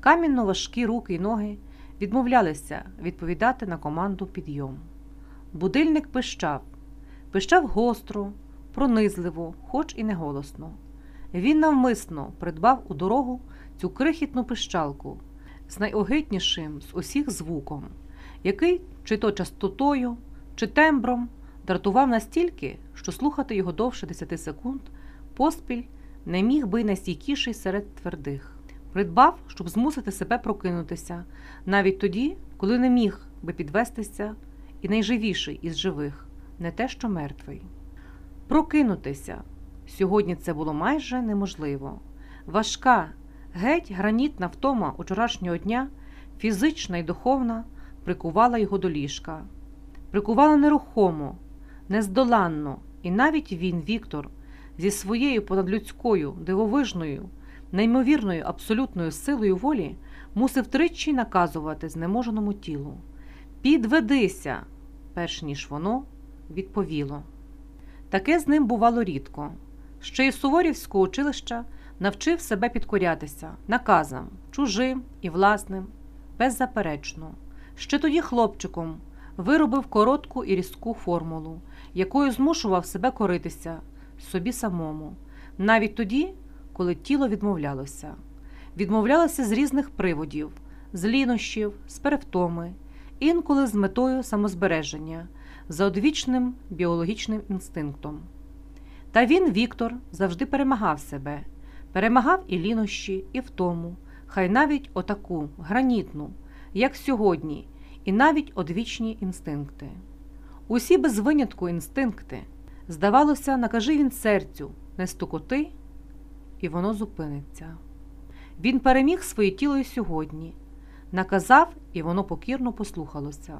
Камінно важкі руки й ноги відмовлялися відповідати на команду підйом. Будильник пищав, пищав гостро, пронизливо, хоч і не голосно. Він навмисно придбав у дорогу цю крихітну пищалку з найогиднішим з усіх звуком, який чи то частотою, чи тембром дратував настільки, що слухати його довше 10 секунд поспіль не міг би найстійкіший серед твердих. Придбав, щоб змусити себе прокинутися, навіть тоді, коли не міг би підвестися і найживіший із живих, не те, що мертвий. Прокинутися сьогодні це було майже неможливо. Важка, геть гранітна втома учорашнього дня, фізична і духовна, прикувала його до ліжка, прикувала нерухомо, нездоланно, і навіть він, Віктор, зі своєю понадлюдською, дивовижною, неймовірною абсолютною силою волі мусив тричі наказувати знеможеному тілу Підведися, перш ніж воно відповіло. Таке з ним бувало рідко. Ще й Суворівського училища навчив себе підкорятися наказам, чужим і власним, беззаперечно. Ще тоді хлопчиком виробив коротку і різку формулу, якою змушував себе коритися собі самому, навіть тоді, коли тіло відмовлялося. Відмовлялося з різних приводів, з лінощів, з перевтоми, інколи з метою самозбереження, за одвічним біологічним інстинктом. Та він, Віктор, завжди перемагав себе, перемагав і лінощі, і втому, хай навіть отаку гранітну, як сьогодні, і навіть одвічні інстинкти. Усі без винятку інстинкти, здавалося, накажи він серцю, не стукоти, і воно зупиниться. Він переміг своє тіло і сьогодні, наказав, і воно покірно послухалося,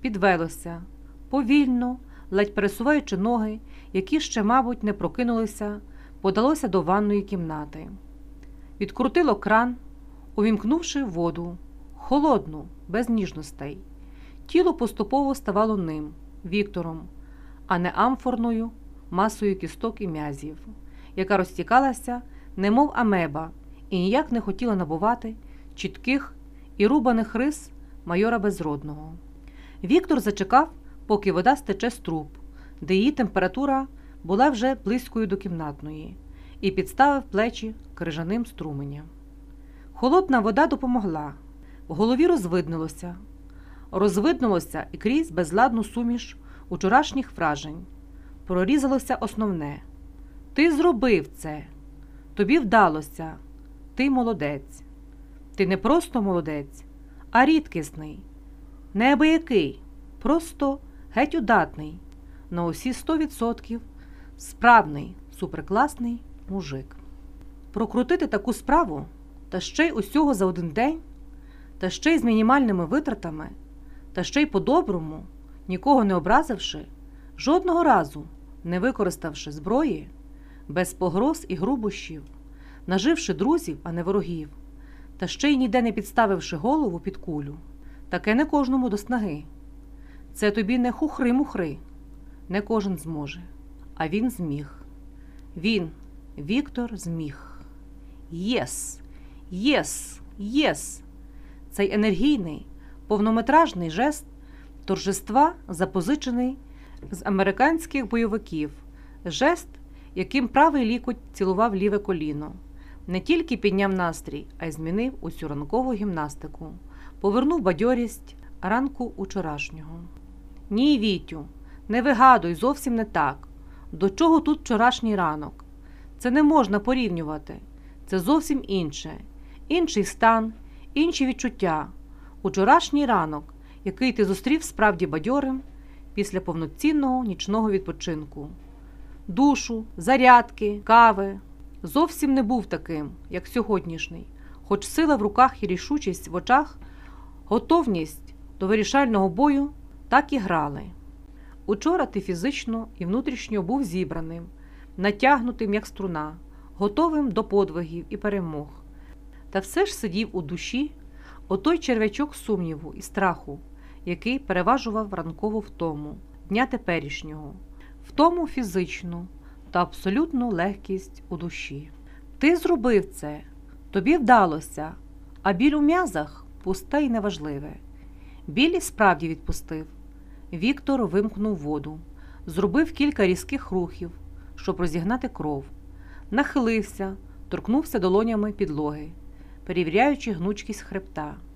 підвелося, повільно, ледь пересуваючи ноги, які ще, мабуть, не прокинулися, подалося до ванної кімнати. Відкрутило кран, увімкнувши воду, холодну, без ніжностей. Тіло поступово ставало ним, Віктором, а не амфорною масою кісток і м'язів, яка розтікалася, немов амеба, і ніяк не хотіла набувати чітких і рубаних рис майора безродного. Віктор зачекав, поки вода стече з труб, де її температура була вже близькою до кімнатної, і підставив плечі крижаним струменям. Холодна вода допомогла, в голові розвиднилося, розвиднулося і крізь безладну суміш учорашніх вражень. Прорізалося основне Ти зробив це, тобі вдалося, ти молодець. Ти не просто молодець, а рідкісний, неабиякий, просто геть удатний, на усі сто відсотків справний, суперкласний мужик. Прокрутити таку справу, та ще й усього за один день, та ще й з мінімальними витратами, та ще й по-доброму, нікого не образивши, жодного разу не використавши зброї, без погроз і грубощів, наживши друзів, а не ворогів, та ще й ніде не підставивши голову під кулю, таке не кожному до снаги. Це тобі не хухри-мухри, не кожен зможе, а він зміг. Він, Віктор, зміг. Yes, yes, yes. Цей енергійний, повнометражний жест торжества запозичений з американських бойовиків, жест, яким правий лікоть цілував ліве коліно, не тільки підняв настрій, а й змінив усю ранкову гімнастику, повернув бадьорість ранку учорашнього. Ні, Вітю, не вигадуй зовсім не так. До чого тут вчорашній ранок? Це не можна порівнювати. Це зовсім інше, інший стан, інші відчуття. Учорашній ранок, який ти зустрів справді бадьорим після повноцінного нічного відпочинку. Душу, зарядки, кави зовсім не був таким, як сьогоднішній, хоч сила в руках і рішучість в очах, готовність до вирішального бою так і грали. Учора ти фізично і внутрішньо був зібраним, натягнутим, як струна, готовим до подвигів і перемог. Та все ж сидів у душі отой черв'ячок сумніву і страху, який переважував ранкову втому, дня теперішнього, втому фізичну та абсолютну легкість у душі. Ти зробив це, тобі вдалося, А біль у м'язах пусте й неважливе. Біль і справді відпустив. Віктор вимкнув воду, зробив кілька різких рухів, щоб розігнати кров, нахилився, торкнувся долонями підлоги, перевіряючи гнучкість хребта.